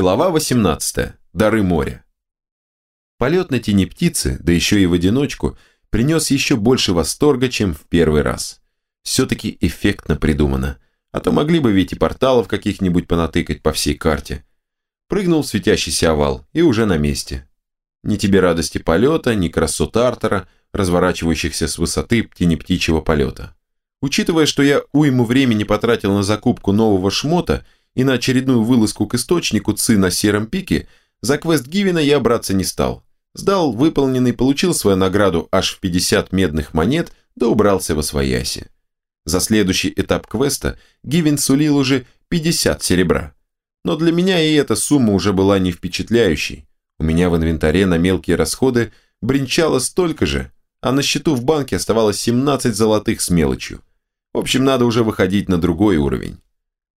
Глава 18. Дары моря. Полет на тени птицы, да еще и в одиночку, принес еще больше восторга, чем в первый раз. Все-таки эффектно придумано. А то могли бы ведь и порталов каких-нибудь понатыкать по всей карте. Прыгнул в светящийся овал и уже на месте. Ни тебе радости полета, ни красот Артера, разворачивающихся с высоты птичьего полета. Учитывая, что я уйму времени потратил на закупку нового шмота – и на очередную вылазку к источнику ЦИ на сером пике, за квест Гивина я браться не стал. Сдал выполненный, получил свою награду аж в 50 медных монет, да убрался во свояси. За следующий этап квеста Гивин сулил уже 50 серебра. Но для меня и эта сумма уже была не впечатляющей. У меня в инвентаре на мелкие расходы бренчало столько же, а на счету в банке оставалось 17 золотых с мелочью. В общем, надо уже выходить на другой уровень.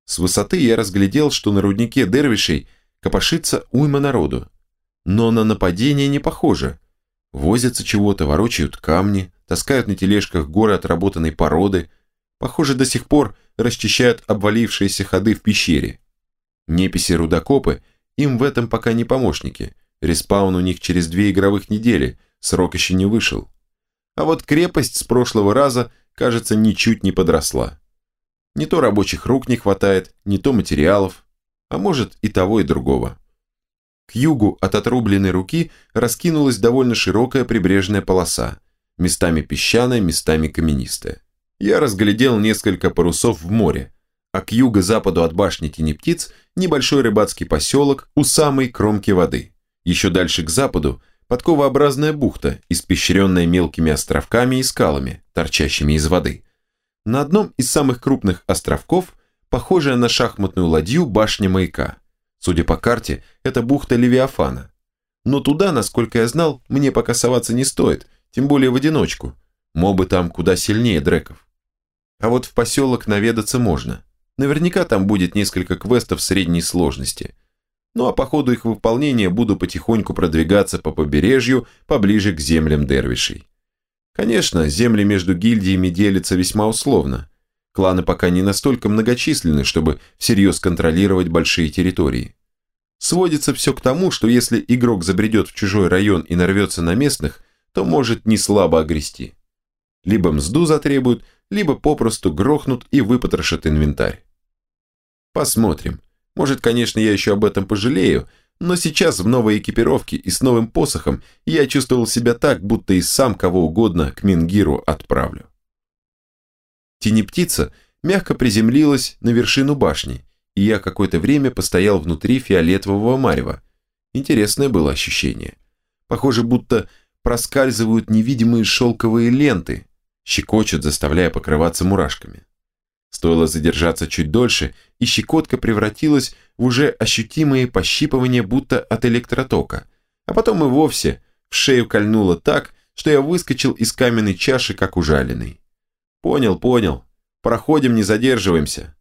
С высоты я разглядел, что на руднике дервишей копошится уйма народу. Но на нападение не похоже. Возятся чего-то, ворочают камни, таскают на тележках горы отработанной породы. Похоже, до сих пор расчищают обвалившиеся ходы в пещере. Неписи-рудокопы им в этом пока не помощники. Респаун у них через две игровых недели, срок еще не вышел. А вот крепость с прошлого раза, кажется, ничуть не подросла. Не то рабочих рук не хватает, не то материалов, а может и того, и другого. К югу от отрубленной руки раскинулась довольно широкая прибрежная полоса, местами песчаная, местами каменистая. Я разглядел несколько парусов в море, а к юго-западу от башни Тени Птиц небольшой рыбацкий поселок у самой кромки воды. Еще дальше к западу подковообразная бухта, испещренная мелкими островками и скалами, торчащими из воды – на одном из самых крупных островков, похожая на шахматную ладью башня маяка. Судя по карте, это бухта Левиафана. Но туда, насколько я знал, мне пока соваться не стоит, тем более в одиночку. Мобы там куда сильнее дреков. А вот в поселок наведаться можно. Наверняка там будет несколько квестов средней сложности. Ну а по ходу их выполнения буду потихоньку продвигаться по побережью поближе к землям дервишей. Конечно, земли между гильдиями делятся весьма условно. Кланы пока не настолько многочисленны, чтобы всерьез контролировать большие территории. Сводится все к тому, что если игрок забредет в чужой район и нарвется на местных, то может не слабо огрести. Либо мзду затребуют, либо попросту грохнут и выпотрошат инвентарь. Посмотрим. Может, конечно, я еще об этом пожалею, но сейчас в новой экипировке и с новым посохом я чувствовал себя так, будто и сам кого угодно к Мингиру отправлю. Тени-птица мягко приземлилась на вершину башни, и я какое-то время постоял внутри фиолетового марева. Интересное было ощущение. Похоже, будто проскальзывают невидимые шелковые ленты, щекочут, заставляя покрываться мурашками. Стоило задержаться чуть дольше, и щекотка превратилась в уже ощутимые пощипывания будто от электротока, а потом и вовсе в шею кольнуло так, что я выскочил из каменной чаши, как ужаленный. Понял, понял. Проходим, не задерживаемся.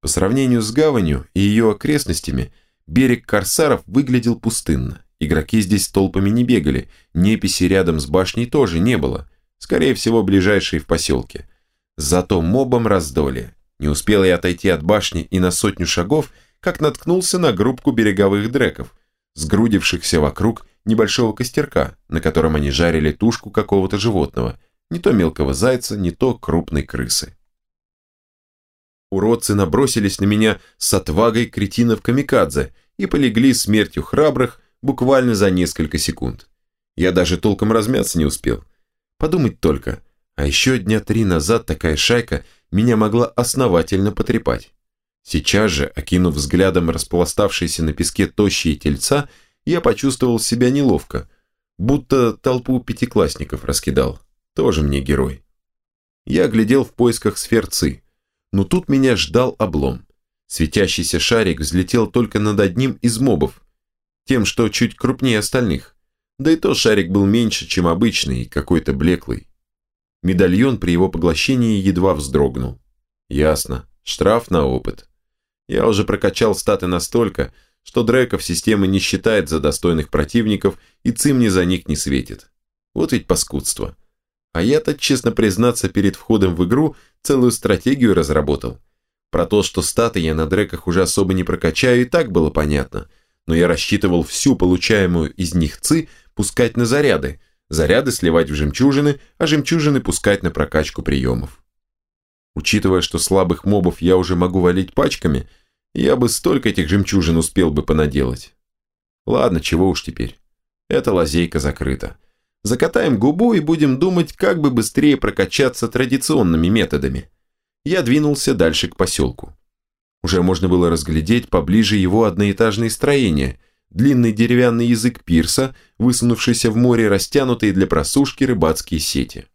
По сравнению с гаванью и ее окрестностями, берег Корсаров выглядел пустынно. Игроки здесь толпами не бегали, неписи рядом с башней тоже не было, скорее всего, ближайшие в поселке – Зато мобом раздолье. Не успел я отойти от башни и на сотню шагов, как наткнулся на группку береговых дреков, сгрудившихся вокруг небольшого костерка, на котором они жарили тушку какого-то животного, не то мелкого зайца, не то крупной крысы. Уродцы набросились на меня с отвагой кретинов-камикадзе и полегли смертью храбрых буквально за несколько секунд. Я даже толком размяться не успел. Подумать только – а еще дня три назад такая шайка меня могла основательно потрепать. Сейчас же, окинув взглядом распластавшиеся на песке тощие тельца, я почувствовал себя неловко, будто толпу пятиклассников раскидал. Тоже мне герой. Я глядел в поисках сферцы, но тут меня ждал облом. Светящийся шарик взлетел только над одним из мобов, тем, что чуть крупнее остальных. Да и то шарик был меньше, чем обычный, какой-то блеклый. Медальон при его поглощении едва вздрогнул. Ясно, штраф на опыт. Я уже прокачал статы настолько, что Дреков система не считает за достойных противников и цимни за них не светит. Вот ведь паскудство. А я-то, честно признаться, перед входом в игру целую стратегию разработал. Про то, что статы я на дреках уже особо не прокачаю, и так было понятно. но я рассчитывал всю получаемую из них ци пускать на заряды, заряды сливать в жемчужины, а жемчужины пускать на прокачку приемов. Учитывая, что слабых мобов я уже могу валить пачками, я бы столько этих жемчужин успел бы понаделать. Ладно, чего уж теперь. Эта лазейка закрыта. Закатаем губу и будем думать, как бы быстрее прокачаться традиционными методами. Я двинулся дальше к поселку. Уже можно было разглядеть поближе его одноэтажные строения, длинный деревянный язык пирса, высунувшийся в море растянутые для просушки рыбацкие сети.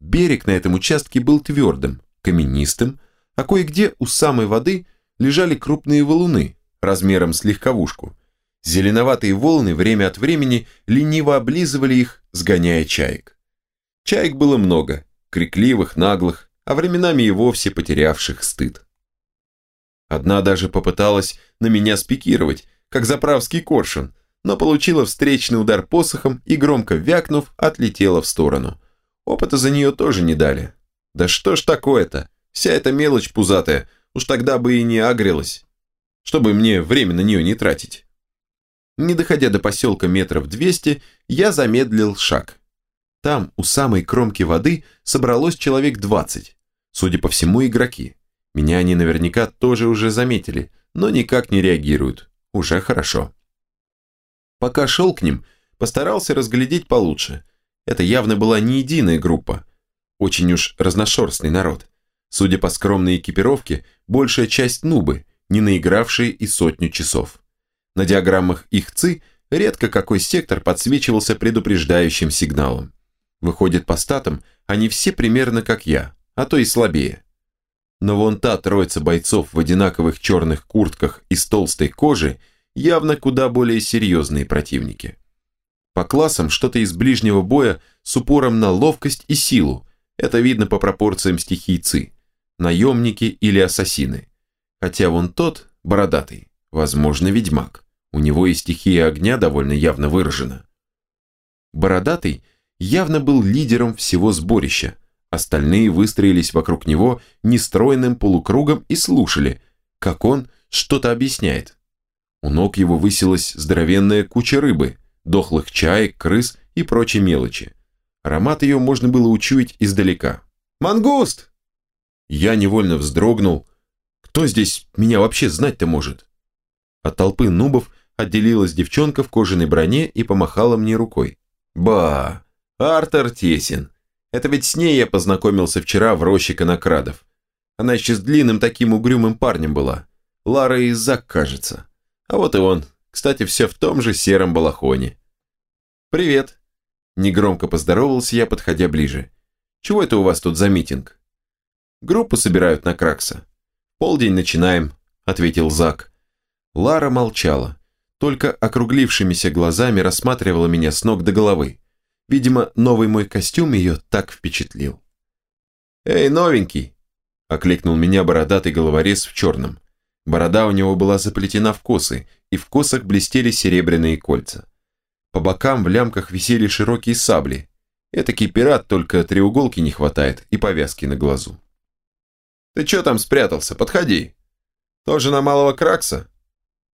Берег на этом участке был твердым, каменистым, а кое-где у самой воды лежали крупные валуны размером с легковушку. Зеленоватые волны время от времени лениво облизывали их, сгоняя чаек. Чаек было много, крикливых, наглых, а временами и вовсе потерявших стыд. Одна даже попыталась на меня спикировать, как заправский коршун, но получила встречный удар посохом и, громко вякнув, отлетела в сторону. Опыта за нее тоже не дали. Да что ж такое-то? Вся эта мелочь пузатая, уж тогда бы и не агрилась, чтобы мне время на нее не тратить. Не доходя до поселка метров двести, я замедлил шаг. Там, у самой кромки воды, собралось человек двадцать. Судя по всему, игроки. Меня они наверняка тоже уже заметили, но никак не реагируют. Уже хорошо. Пока шел к ним, постарался разглядеть получше. Это явно была не единая группа. Очень уж разношерстный народ. Судя по скромной экипировке, большая часть нубы, не наигравшие и сотню часов. На диаграммах их ЦИ редко какой сектор подсвечивался предупреждающим сигналом. Выходит, по статам, они все примерно как я, а то и слабее но вон та троица бойцов в одинаковых черных куртках из толстой кожи явно куда более серьезные противники. По классам что-то из ближнего боя с упором на ловкость и силу, это видно по пропорциям стихий ЦИ, наемники или ассасины. Хотя вон тот, бородатый, возможно, ведьмак, у него и стихия огня довольно явно выражена. Бородатый явно был лидером всего сборища, Остальные выстроились вокруг него нестройным полукругом и слушали, как он что-то объясняет. У ног его высилась здоровенная куча рыбы, дохлых чаек, крыс и прочей мелочи. Аромат ее можно было учуять издалека. «Мангуст!» Я невольно вздрогнул. Кто здесь меня вообще знать-то может? От толпы нубов отделилась девчонка в кожаной броне и помахала мне рукой. «Ба! Артер Тесин! Это ведь с ней я познакомился вчера в роще конокрадов. Она еще с длинным таким угрюмым парнем была. Лара и Зак, кажется. А вот и он. Кстати, все в том же сером балахоне. «Привет!» Негромко поздоровался я, подходя ближе. «Чего это у вас тут за митинг?» «Группу собирают на Кракса». «Полдень начинаем», — ответил Зак. Лара молчала, только округлившимися глазами рассматривала меня с ног до головы. Видимо, новый мой костюм ее так впечатлил. «Эй, новенький!» – окликнул меня бородатый головорез в черном. Борода у него была заплетена в косы, и в косах блестели серебряные кольца. По бокам в лямках висели широкие сабли. Этакий пират, только треуголки не хватает и повязки на глазу. «Ты чё там спрятался? Подходи!» «Тоже на малого кракса?»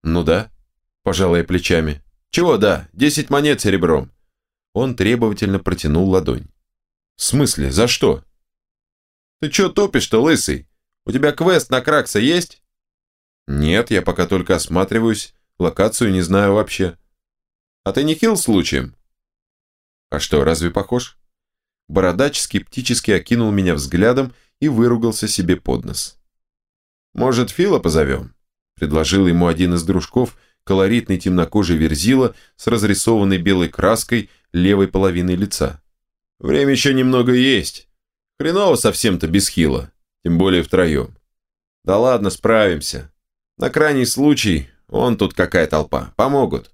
«Ну да», – пожалуй плечами. «Чего да? Десять монет серебром. Он требовательно протянул ладонь. «В смысле? За что?» «Ты чё топишь-то, лысый? У тебя квест на Кракса есть?» «Нет, я пока только осматриваюсь, локацию не знаю вообще». «А ты не хил случаем?» «А что, разве похож?» Бородач скептически окинул меня взглядом и выругался себе под нос. «Может, Фила позовем?» – предложил ему один из дружков, колоритный темнокожий верзила с разрисованной белой краской левой половиной лица. Время еще немного есть. Хреново совсем-то без хила, тем более втроем. Да ладно, справимся. На крайний случай, он тут какая толпа, помогут.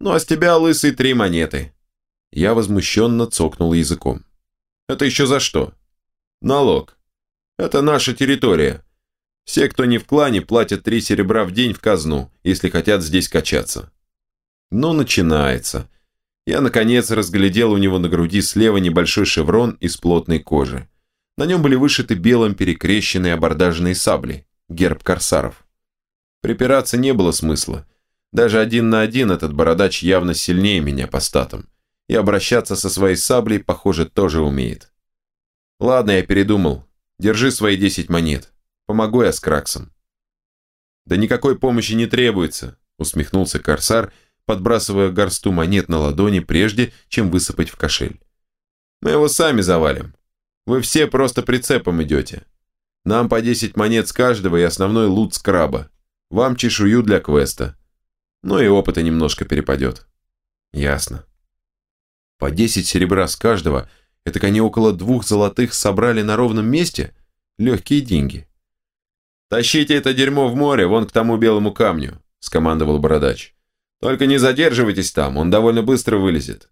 Ну а с тебя, лысый, три монеты. Я возмущенно цокнул языком. Это еще за что? Налог. Это наша территория. Все, кто не в клане, платят три серебра в день в казну, если хотят здесь качаться. Ну, начинается. Я, наконец, разглядел у него на груди слева небольшой шеврон из плотной кожи. На нем были вышиты белым перекрещенные абордажные сабли, герб корсаров. Припираться не было смысла. Даже один на один этот бородач явно сильнее меня по статам. И обращаться со своей саблей, похоже, тоже умеет. Ладно, я передумал. Держи свои 10 монет. Помогу я с Краксом. Да никакой помощи не требуется, усмехнулся Корсар, подбрасывая горсту монет на ладони, прежде чем высыпать в кошель. Мы его сами завалим. Вы все просто прицепом идете. Нам по 10 монет с каждого и основной лут скраба. Вам чешую для квеста. Ну и опыта немножко перепадет. Ясно. По 10 серебра с каждого, это они около двух золотых собрали на ровном месте? Легкие деньги. «Тащите это дерьмо в море, вон к тому белому камню», – скомандовал бородач. «Только не задерживайтесь там, он довольно быстро вылезет».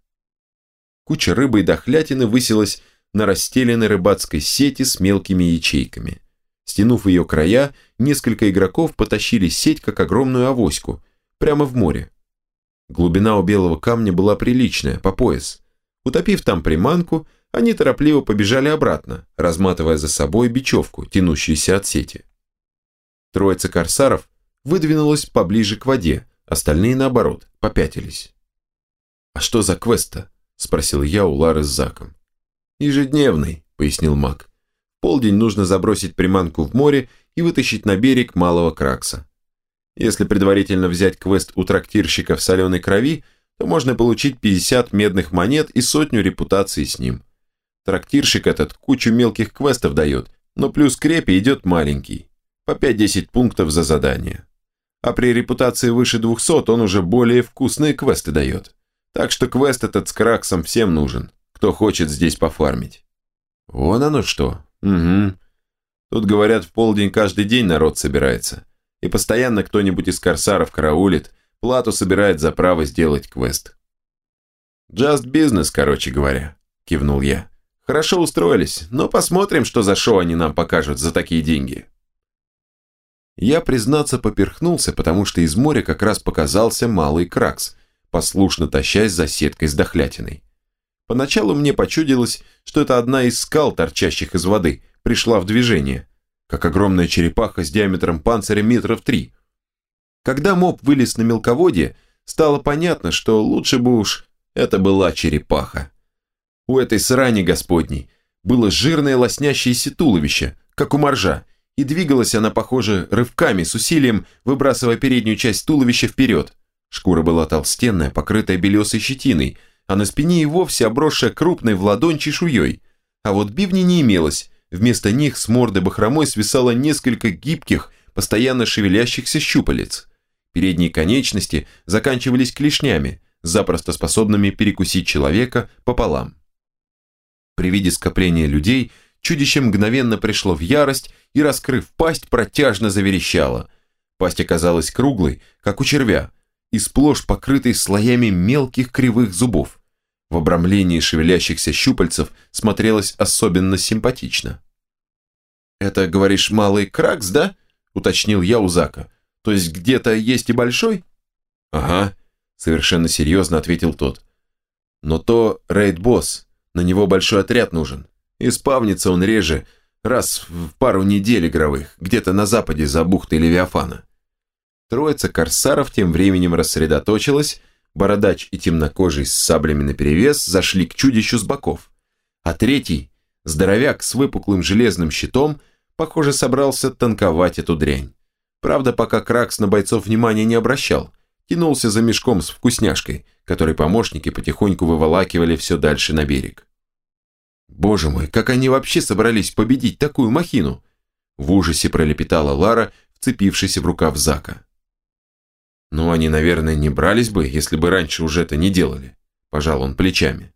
Куча рыбы и дохлятины высилась на расстеленной рыбацкой сети с мелкими ячейками. Стянув ее края, несколько игроков потащили сеть, как огромную авоську, прямо в море. Глубина у белого камня была приличная, по пояс. Утопив там приманку, они торопливо побежали обратно, разматывая за собой бечевку, тянущуюся от сети. Троица корсаров выдвинулась поближе к воде, остальные, наоборот, попятились. «А что за квест-то?» – спросил я у Лары с Заком. «Ежедневный», – пояснил маг. «В полдень нужно забросить приманку в море и вытащить на берег малого кракса. Если предварительно взять квест у трактирщика в соленой крови, то можно получить 50 медных монет и сотню репутаций с ним. Трактирщик этот кучу мелких квестов дает, но плюс крепи идет маленький, по 5-10 пунктов за задание. А при репутации выше 200 он уже более вкусные квесты дает. Так что квест этот с краксом всем нужен кто хочет здесь пофармить. Вон оно что. Угу. Тут, говорят, в полдень каждый день народ собирается. И постоянно кто-нибудь из корсаров караулит, плату собирает за право сделать квест. «Just business, короче говоря», – кивнул я. «Хорошо устроились, но посмотрим, что за шоу они нам покажут за такие деньги». Я, признаться, поперхнулся, потому что из моря как раз показался малый кракс, послушно тащась за сеткой с дохлятиной. Поначалу мне почудилось, что это одна из скал, торчащих из воды, пришла в движение, как огромная черепаха с диаметром панциря метров три. Когда моб вылез на мелководье, стало понятно, что лучше бы уж это была черепаха. У этой срани господней было жирное лоснящееся туловище, как у моржа, и двигалась она, похоже, рывками с усилием, выбрасывая переднюю часть туловища вперед. Шкура была толстенная, покрытая белесой щетиной – а на спине и вовсе обросшая крупной в ладонь чешуей. А вот бивни не имелось, вместо них с морды бахромой свисало несколько гибких, постоянно шевелящихся щупалец. Передние конечности заканчивались клешнями, запросто способными перекусить человека пополам. При виде скопления людей чудище мгновенно пришло в ярость и, раскрыв пасть, протяжно заверещало. Пасть оказалась круглой, как у червя, и сплошь покрытой слоями мелких кривых зубов. В обрамлении шевелящихся щупальцев смотрелось особенно симпатично. «Это, говоришь, малый кракс, да?» – уточнил я у Зака. «То есть где-то есть и большой?» «Ага», – совершенно серьезно ответил тот. «Но то рейд-босс, на него большой отряд нужен. И спавнится он реже, раз в пару недель игровых, где-то на западе за бухтой Левиафана. Троица корсаров тем временем рассредоточилась, бородач и темнокожий с саблями наперевес зашли к чудищу с боков. А третий, здоровяк с выпуклым железным щитом, похоже, собрался танковать эту дрянь. Правда, пока Кракс на бойцов внимания не обращал, тянулся за мешком с вкусняшкой, который помощники потихоньку выволакивали все дальше на берег. Боже мой, как они вообще собрались победить такую махину? В ужасе пролепетала Лара, вцепившись в рукав Зака. «Ну, они, наверное, не брались бы, если бы раньше уже это не делали», – пожал он плечами.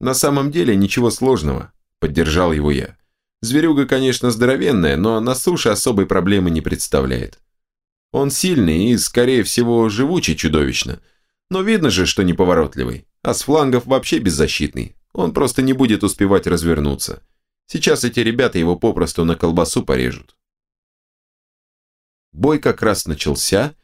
«На самом деле ничего сложного», – поддержал его я. «Зверюга, конечно, здоровенная, но на суше особой проблемы не представляет. Он сильный и, скорее всего, живучий чудовищно, но видно же, что неповоротливый, а с флангов вообще беззащитный, он просто не будет успевать развернуться. Сейчас эти ребята его попросту на колбасу порежут». Бой как раз начался,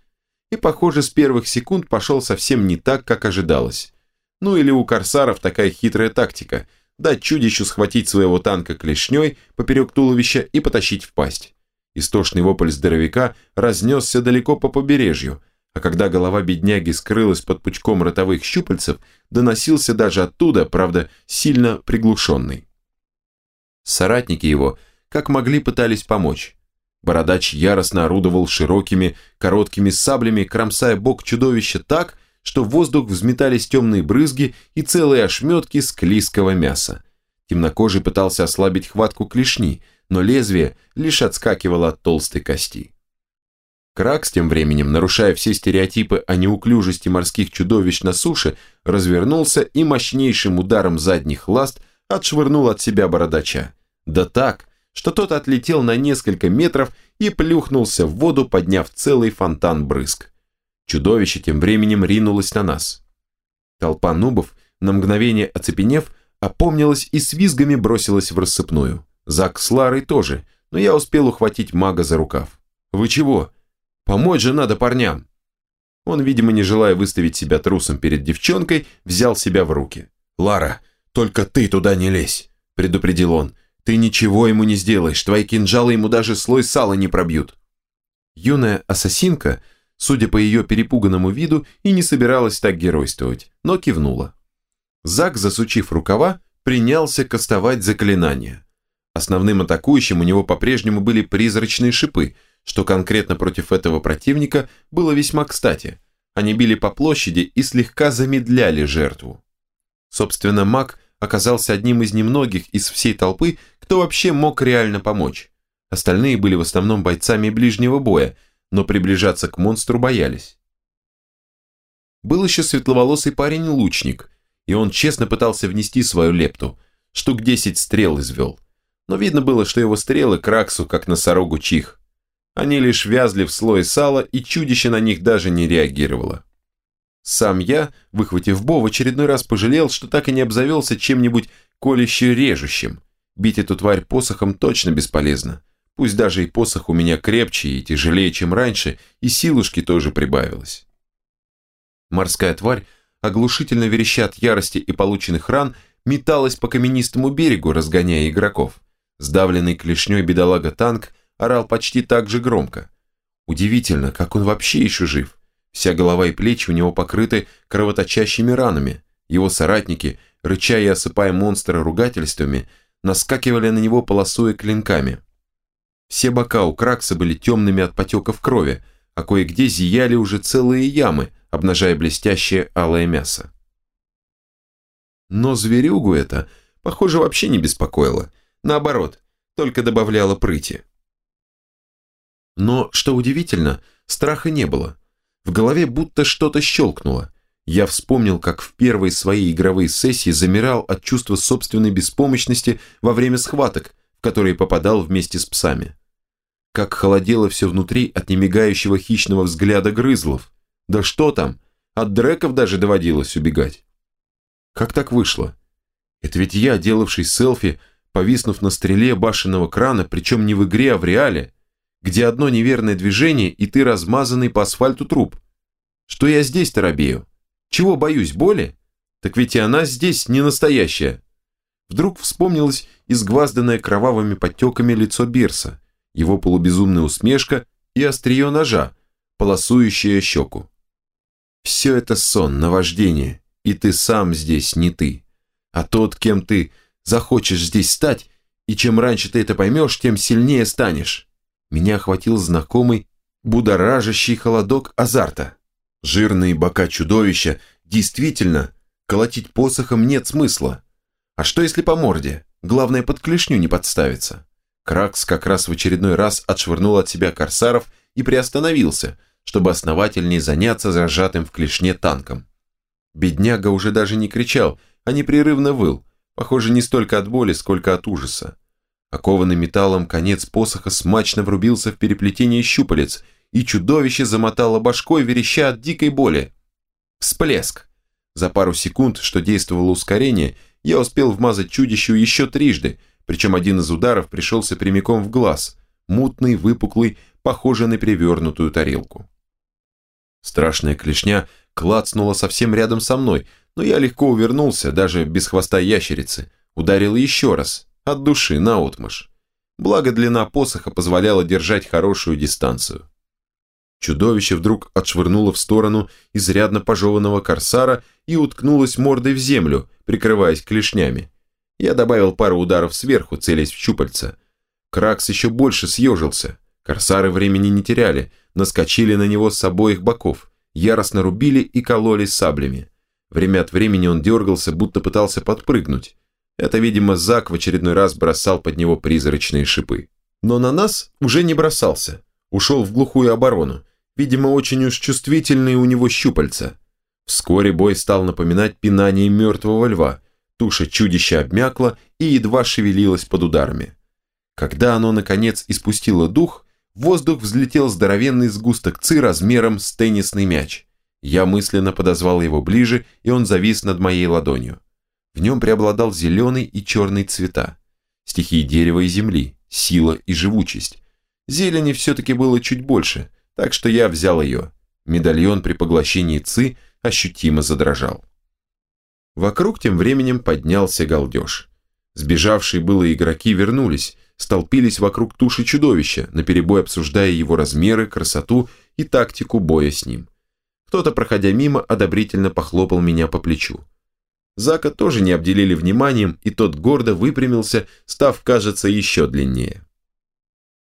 и, похоже, с первых секунд пошел совсем не так, как ожидалось. Ну или у корсаров такая хитрая тактика – дать чудищу схватить своего танка клешней поперек туловища и потащить в пасть. Истошный вопль здоровяка разнесся далеко по побережью, а когда голова бедняги скрылась под пучком ротовых щупальцев, доносился даже оттуда, правда, сильно приглушенный. Соратники его, как могли, пытались помочь. Бородач яростно орудовал широкими, короткими саблями, кромсая бок чудовища так, что в воздух взметались темные брызги и целые ошметки склизкого мяса. Темнокожий пытался ослабить хватку клешни, но лезвие лишь отскакивало от толстой кости. Кракс тем временем, нарушая все стереотипы о неуклюжести морских чудовищ на суше, развернулся и мощнейшим ударом задних ласт отшвырнул от себя бородача. Да так, что тот отлетел на несколько метров и плюхнулся в воду, подняв целый фонтан брызг. Чудовище тем временем ринулось на нас. Толпа нубов, на мгновение оцепенев, опомнилась и с визгами бросилась в рассыпную. Зак с Ларой тоже, но я успел ухватить мага за рукав. «Вы чего? Помочь же надо парням!» Он, видимо, не желая выставить себя трусом перед девчонкой, взял себя в руки. «Лара, только ты туда не лезь!» – предупредил он. «Ты ничего ему не сделаешь, твои кинжалы ему даже слой сала не пробьют!» Юная ассасинка, судя по ее перепуганному виду, и не собиралась так геройствовать, но кивнула. Зак, засучив рукава, принялся кастовать заклинания. Основным атакующим у него по-прежнему были призрачные шипы, что конкретно против этого противника было весьма кстати. Они били по площади и слегка замедляли жертву. Собственно, маг оказался одним из немногих из всей толпы, кто вообще мог реально помочь. Остальные были в основном бойцами ближнего боя, но приближаться к монстру боялись. Был еще светловолосый парень-лучник, и он честно пытался внести свою лепту, штук 10 стрел извел – но видно было, что его стрелы краксу, как носорогу чих. Они лишь вязли в слой сала, и чудище на них даже не реагировало. Сам я, выхватив Бо, в очередной раз пожалел, что так и не обзавелся чем-нибудь колюще-режущим. Бить эту тварь посохом точно бесполезно. Пусть даже и посох у меня крепче и тяжелее, чем раньше, и силушки тоже прибавилось. Морская тварь, оглушительно вереща от ярости и полученных ран, металась по каменистому берегу, разгоняя игроков. Сдавленный клешней бедолага-танк орал почти так же громко. Удивительно, как он вообще еще жив. Вся голова и плечи у него покрыты кровоточащими ранами. Его соратники, рыча и осыпая монстра ругательствами, наскакивали на него, полосуя клинками. Все бока у Кракса были темными от потеков крови, а кое-где зияли уже целые ямы, обнажая блестящее алое мясо. Но зверюгу это, похоже, вообще не беспокоило – Наоборот, только добавляла прыти. Но, что удивительно, страха не было. В голове будто что-то щелкнуло. Я вспомнил, как в первой своей игровой сессии замирал от чувства собственной беспомощности во время схваток, в которые попадал вместе с псами. Как холодело все внутри от немигающего хищного взгляда грызлов. Да что там, от дреков даже доводилось убегать. Как так вышло? Это ведь я, делавший селфи, повиснув на стреле башенного крана, причем не в игре, а в реале, где одно неверное движение, и ты размазанный по асфальту труп. Что я здесь-то робею? Чего боюсь, боли? Так ведь и она здесь не настоящая. Вдруг вспомнилось изгвазданное кровавыми подтеками лицо Бирса, его полубезумная усмешка и острие ножа, полосующее щеку. Все это сон, наваждение, и ты сам здесь не ты. А тот, кем ты захочешь здесь стать, и чем раньше ты это поймешь, тем сильнее станешь. Меня охватил знакомый, будоражащий холодок азарта. Жирные бока чудовища, действительно, колотить посохом нет смысла. А что если по морде? Главное, под клешню не подставиться. Кракс как раз в очередной раз отшвырнул от себя корсаров и приостановился, чтобы основательнее заняться зажатым в клешне танком. Бедняга уже даже не кричал, а непрерывно выл, Похоже, не столько от боли, сколько от ужаса. Окованный металлом конец посоха смачно врубился в переплетение щупалец, и чудовище замотало башкой, вереща от дикой боли. Всплеск. За пару секунд, что действовало ускорение, я успел вмазать чудищу еще трижды, причем один из ударов пришелся прямиком в глаз, мутный, выпуклый, похожий на перевернутую тарелку. Страшная клешня клацнула совсем рядом со мной, но я легко увернулся, даже без хвоста ящерицы, ударил еще раз, от души, наотмашь. Благо длина посоха позволяла держать хорошую дистанцию. Чудовище вдруг отшвырнуло в сторону изрядно пожеванного корсара и уткнулось мордой в землю, прикрываясь клешнями. Я добавил пару ударов сверху, целясь в щупальца. Кракс еще больше съежился. Корсары времени не теряли, наскочили на него с обоих боков, яростно рубили и кололи саблями. Время от времени он дергался, будто пытался подпрыгнуть. Это, видимо, Зак в очередной раз бросал под него призрачные шипы. Но на нас уже не бросался. Ушел в глухую оборону. Видимо, очень уж чувствительные у него щупальца. Вскоре бой стал напоминать пинание мертвого льва. Туша чудища обмякла и едва шевелилась под ударами. Когда оно, наконец, испустило дух, в воздух взлетел здоровенный сгусток ци размером с теннисный мяч. Я мысленно подозвал его ближе, и он завис над моей ладонью. В нем преобладал зеленый и черный цвета. Стихии дерева и земли, сила и живучесть. Зелени все-таки было чуть больше, так что я взял ее. Медальон при поглощении ци ощутимо задрожал. Вокруг тем временем поднялся галдеж. Сбежавшие было игроки вернулись, столпились вокруг туши чудовища, наперебой обсуждая его размеры, красоту и тактику боя с ним. Кто-то, проходя мимо, одобрительно похлопал меня по плечу. Зака тоже не обделили вниманием, и тот гордо выпрямился, став, кажется, еще длиннее.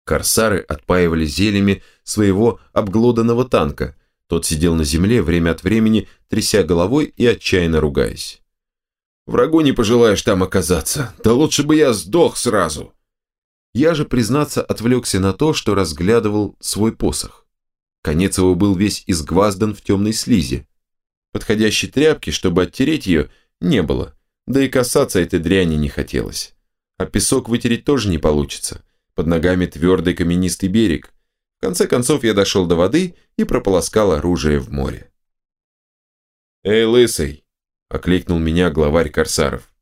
Корсары отпаивали зельями своего обглоданного танка. Тот сидел на земле, время от времени тряся головой и отчаянно ругаясь. «Врагу не пожелаешь там оказаться. Да лучше бы я сдох сразу!» Я же, признаться, отвлекся на то, что разглядывал свой посох. Конец его был весь изгваздан в темной слизи. Подходящей тряпки, чтобы оттереть ее, не было, да и касаться этой дряни не хотелось. А песок вытереть тоже не получится. Под ногами твердый каменистый берег. В конце концов я дошел до воды и прополоскал оружие в море. «Эй, лысый!» – окликнул меня главарь корсаров.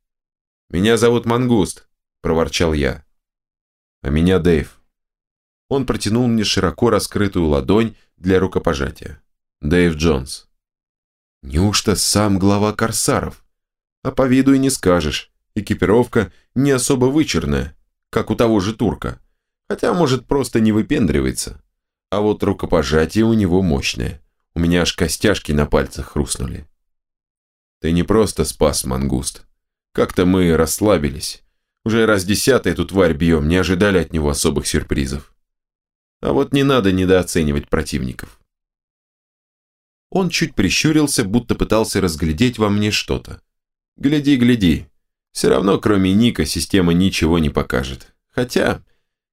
«Меня зовут Мангуст», – проворчал я а меня Дэйв. Он протянул мне широко раскрытую ладонь для рукопожатия. Дэйв Джонс. Неужто сам глава Корсаров? А по виду и не скажешь. Экипировка не особо вычурная, как у того же турка. Хотя, может, просто не выпендривается. А вот рукопожатие у него мощное. У меня аж костяшки на пальцах хрустнули. Ты не просто спас мангуст. Как-то мы расслабились. Уже раз десятый эту тварь бьем, не ожидали от него особых сюрпризов. А вот не надо недооценивать противников. Он чуть прищурился, будто пытался разглядеть во мне что-то. Гляди, гляди. Все равно, кроме Ника, система ничего не покажет. Хотя,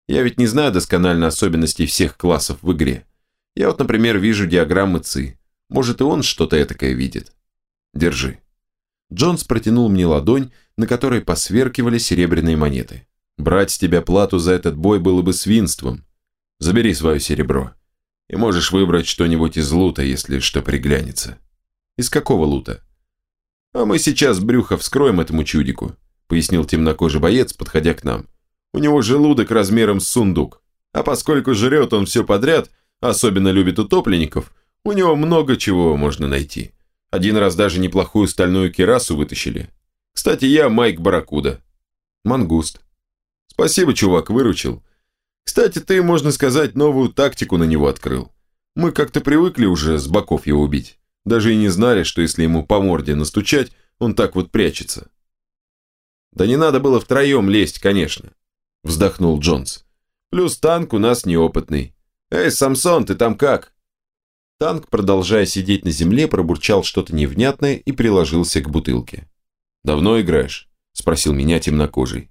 я ведь не знаю досконально особенностей всех классов в игре. Я вот, например, вижу диаграммы ЦИ. Может, и он что-то этакое видит. Держи. Джонс протянул мне ладонь, на которой посверкивали серебряные монеты. Брать с тебя плату за этот бой было бы свинством. Забери свое серебро. И можешь выбрать что-нибудь из лута, если что приглянется. Из какого лута? А мы сейчас брюхо вскроем этому чудику, пояснил темнокожий боец, подходя к нам. У него желудок размером с сундук. А поскольку жрет он все подряд, особенно любит утопленников, у него много чего можно найти. Один раз даже неплохую стальную кирасу вытащили. Кстати, я Майк Баракуда. Мангуст. Спасибо, чувак, выручил. Кстати, ты, можно сказать, новую тактику на него открыл. Мы как-то привыкли уже с боков его убить. Даже и не знали, что если ему по морде настучать, он так вот прячется. Да не надо было втроем лезть, конечно, вздохнул Джонс. Плюс танк у нас неопытный. Эй, Самсон, ты там как? Танк, продолжая сидеть на земле, пробурчал что-то невнятное и приложился к бутылке. «Давно играешь?» – спросил меня темнокожий.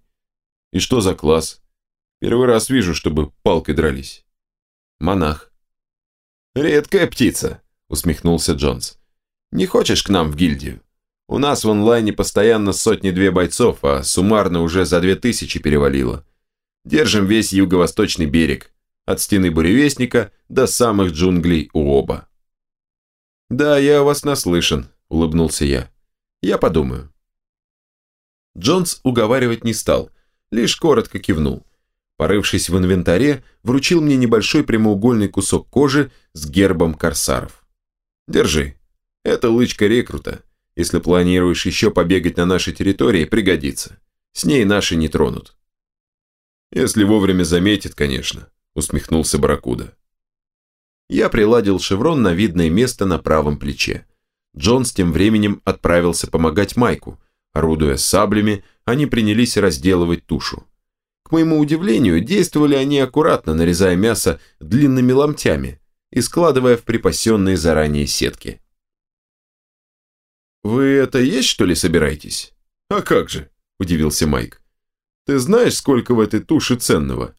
«И что за класс? Первый раз вижу, чтобы палкой дрались». «Монах». «Редкая птица», – усмехнулся Джонс. «Не хочешь к нам в гильдию? У нас в онлайне постоянно сотни-две бойцов, а суммарно уже за две тысячи перевалило. Держим весь юго-восточный берег, от стены буревестника до самых джунглей у оба. «Да, я о вас наслышан», – улыбнулся я. «Я подумаю». Джонс уговаривать не стал, лишь коротко кивнул. Порывшись в инвентаре, вручил мне небольшой прямоугольный кусок кожи с гербом корсаров. «Держи. Это лычка рекрута. Если планируешь еще побегать на нашей территории, пригодится. С ней наши не тронут». Если вовремя заметит, конечно, усмехнулся Баракуда. Я приладил шеврон на видное место на правом плече. Джон с тем временем отправился помогать Майку. Орудуя саблями, они принялись разделывать тушу. К моему удивлению, действовали они аккуратно, нарезая мясо длинными ломтями и складывая в припасенные заранее сетки. «Вы это есть, что ли, собираетесь?» «А как же?» – удивился Майк. «Ты знаешь, сколько в этой туше ценного?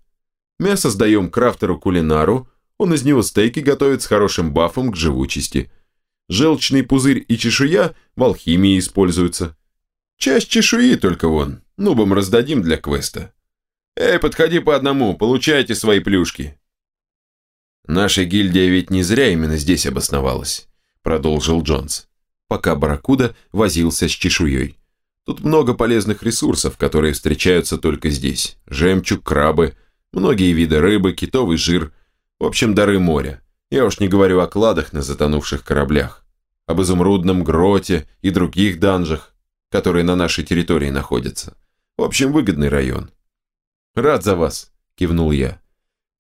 Мясо сдаем крафтеру-кулинару, он из него стейки готовит с хорошим бафом к живучести. Желчный пузырь и чешуя в алхимии используются. Часть чешуи только вон, нубам раздадим для квеста. Эй, подходи по одному, получайте свои плюшки. Наша гильдия ведь не зря именно здесь обосновалась, продолжил Джонс, пока Баракуда возился с чешуей. Тут много полезных ресурсов, которые встречаются только здесь. Жемчуг, крабы, многие виды рыбы, китовый жир. В общем, дары моря. Я уж не говорю о кладах на затонувших кораблях, об изумрудном гроте и других данжах, которые на нашей территории находятся. В общем, выгодный район. «Рад за вас», – кивнул я.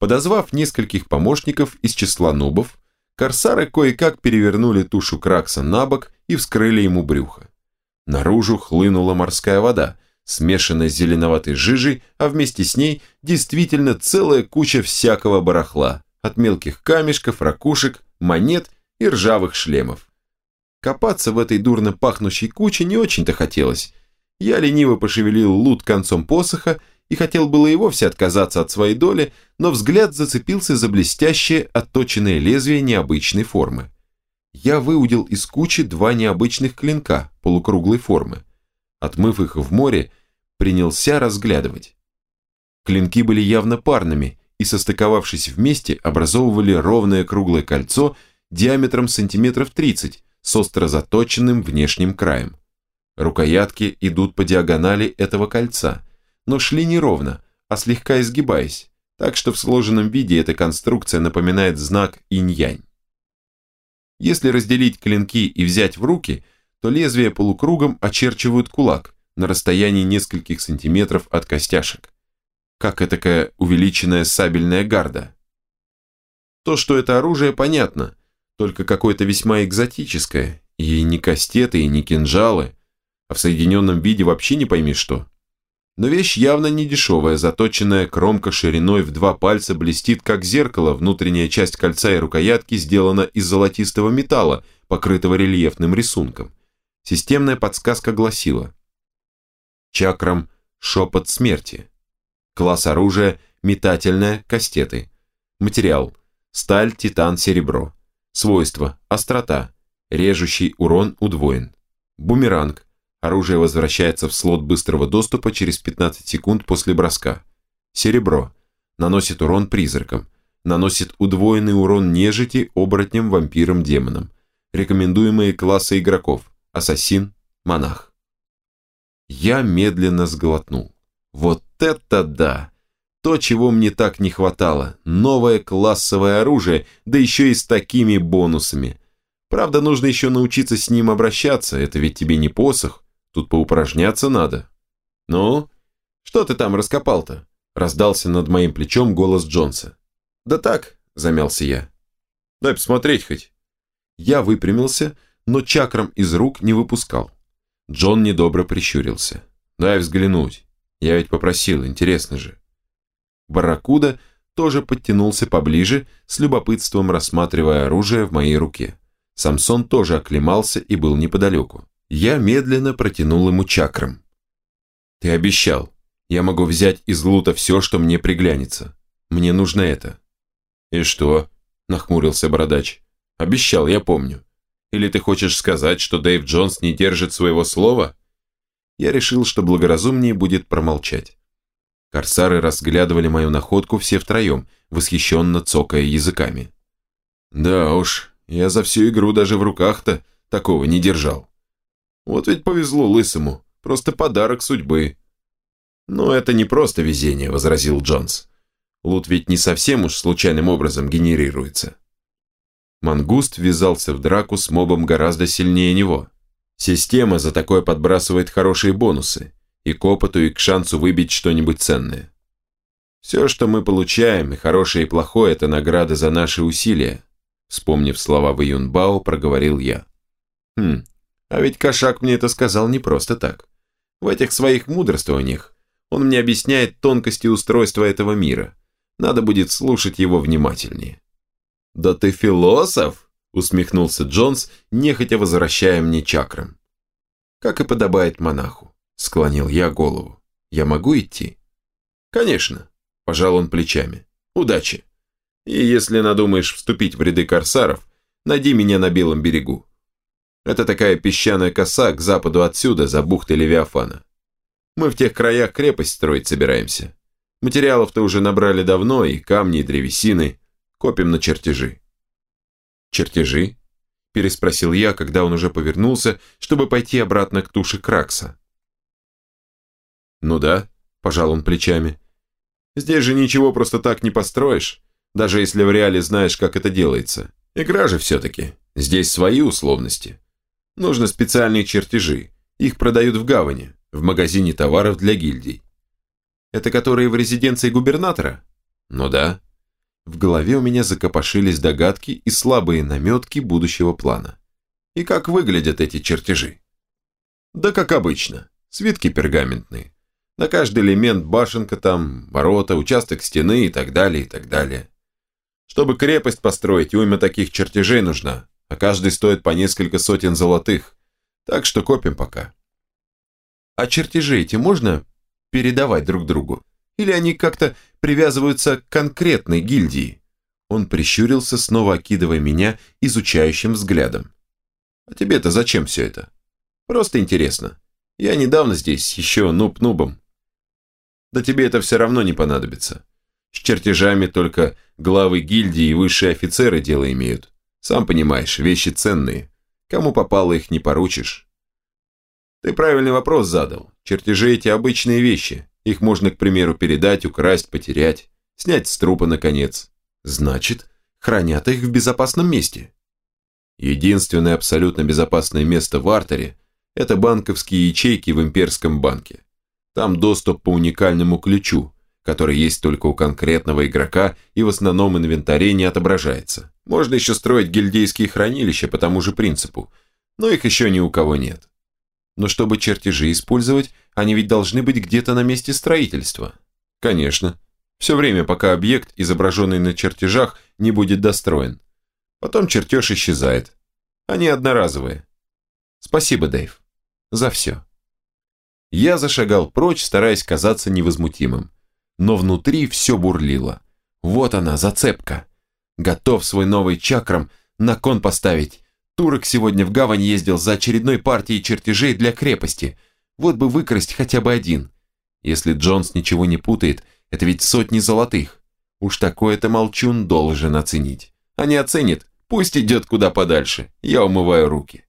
Подозвав нескольких помощников из числа нубов, корсары кое-как перевернули тушу Кракса на бок и вскрыли ему брюхо. Наружу хлынула морская вода, смешанная с зеленоватой жижей, а вместе с ней действительно целая куча всякого барахла, от мелких камешков, ракушек, монет и ржавых шлемов. Копаться в этой дурно пахнущей куче не очень-то хотелось. Я лениво пошевелил лут концом посоха и хотел было и вовсе отказаться от своей доли, но взгляд зацепился за блестящее отточенное лезвие необычной формы. Я выудил из кучи два необычных клинка полукруглой формы. Отмыв их в море, принялся разглядывать. Клинки были явно парными и, состыковавшись вместе, образовывали ровное круглое кольцо диаметром сантиметров 30 с остро заточенным внешним краем. Рукоятки идут по диагонали этого кольца – но шли не ровно, а слегка изгибаясь, так что в сложенном виде эта конструкция напоминает знак инь-янь. Если разделить клинки и взять в руки, то лезвия полукругом очерчивают кулак на расстоянии нескольких сантиметров от костяшек. Как этакая увеличенная сабельная гарда. То, что это оружие, понятно, только какое-то весьма экзотическое, и не кастеты, и не кинжалы, а в соединенном виде вообще не пойми что. Но вещь явно не дешевая, заточенная кромка шириной в два пальца блестит как зеркало, внутренняя часть кольца и рукоятки сделана из золотистого металла, покрытого рельефным рисунком. Системная подсказка гласила Чакрам «Шепот смерти». Класс оружия «Метательное» кастеты. Материал «Сталь, титан, серебро». Свойства «Острота». Режущий урон удвоен. Бумеранг Оружие возвращается в слот быстрого доступа через 15 секунд после броска. Серебро. Наносит урон призракам. Наносит удвоенный урон нежити, оборотням, вампирам, демонам. Рекомендуемые классы игроков. Ассасин, монах. Я медленно сглотнул. Вот это да! То, чего мне так не хватало. Новое классовое оружие, да еще и с такими бонусами. Правда, нужно еще научиться с ним обращаться, это ведь тебе не посох, Тут поупражняться надо. Ну, что ты там раскопал-то? Раздался над моим плечом голос Джонса. Да так, замялся я. Дай посмотреть хоть. Я выпрямился, но чакрам из рук не выпускал. Джон недобро прищурился. Дай взглянуть. Я ведь попросил, интересно же. Барракуда тоже подтянулся поближе, с любопытством рассматривая оружие в моей руке. Самсон тоже оклемался и был неподалеку. Я медленно протянул ему чакрам. «Ты обещал. Я могу взять из лута все, что мне приглянется. Мне нужно это». «И что?» – нахмурился бородач. «Обещал, я помню. Или ты хочешь сказать, что Дэйв Джонс не держит своего слова?» Я решил, что благоразумнее будет промолчать. Корсары разглядывали мою находку все втроем, восхищенно цокая языками. «Да уж, я за всю игру даже в руках-то такого не держал». Вот ведь повезло лысому, просто подарок судьбы. Но это не просто везение, возразил Джонс. Лут ведь не совсем уж случайным образом генерируется. Мангуст ввязался в драку с мобом гораздо сильнее него. Система за такое подбрасывает хорошие бонусы, и к опыту, и к шансу выбить что-нибудь ценное. Все, что мы получаем, и хорошее, и плохое, это награда за наши усилия. Вспомнив слова Вэйюнбао, проговорил я. Хм, а ведь кошак мне это сказал не просто так. В этих своих мудрствованиях он мне объясняет тонкости устройства этого мира. Надо будет слушать его внимательнее. «Да ты философ!» – усмехнулся Джонс, нехотя возвращая мне чакрам. «Как и подобает монаху», – склонил я голову. «Я могу идти?» «Конечно», – пожал он плечами. «Удачи. И если надумаешь вступить в ряды корсаров, найди меня на Белом берегу. Это такая песчаная коса к западу отсюда, за бухтой Левиафана. Мы в тех краях крепость строить собираемся. Материалов-то уже набрали давно, и камни, и древесины. Копим на чертежи». «Чертежи?» – переспросил я, когда он уже повернулся, чтобы пойти обратно к туше Кракса. «Ну да», – пожал он плечами. «Здесь же ничего просто так не построишь, даже если в реале знаешь, как это делается. Игра же все-таки. Здесь свои условности. Нужны специальные чертежи. Их продают в гавани, в магазине товаров для гильдий. Это которые в резиденции губернатора? Ну да. В голове у меня закопошились догадки и слабые наметки будущего плана. И как выглядят эти чертежи? Да как обычно, свитки пергаментные. На каждый элемент башенка там, ворота, участок стены и так далее, и так далее. Чтобы крепость построить, уйма таких чертежей нужна, а каждый стоит по несколько сотен золотых. Так что копим пока. А чертежи эти можно передавать друг другу? Или они как-то привязываются к конкретной гильдии? Он прищурился, снова окидывая меня изучающим взглядом. А тебе-то зачем все это? Просто интересно. Я недавно здесь, еще нуб-нубом. Да тебе это все равно не понадобится. С чертежами только главы гильдии и высшие офицеры дело имеют. Сам понимаешь, вещи ценные. Кому попало, их не поручишь. Ты правильный вопрос задал. Чертежи эти обычные вещи. Их можно, к примеру, передать, украсть, потерять. Снять с трупа, наконец. Значит, хранят их в безопасном месте. Единственное абсолютно безопасное место в артере – это банковские ячейки в имперском банке. Там доступ по уникальному ключу, который есть только у конкретного игрока и в основном инвентаре не отображается. Можно еще строить гильдейские хранилища по тому же принципу, но их еще ни у кого нет. Но чтобы чертежи использовать, они ведь должны быть где-то на месте строительства. Конечно. Все время, пока объект, изображенный на чертежах, не будет достроен. Потом чертеж исчезает. Они одноразовые. Спасибо, Дэйв. За все. Я зашагал прочь, стараясь казаться невозмутимым. Но внутри все бурлило. Вот она, зацепка. Готов свой новый чакрам на кон поставить. Турок сегодня в гавань ездил за очередной партией чертежей для крепости. Вот бы выкрасть хотя бы один. Если Джонс ничего не путает, это ведь сотни золотых. Уж такое-то молчун должен оценить. А не оценит, пусть идет куда подальше. Я умываю руки.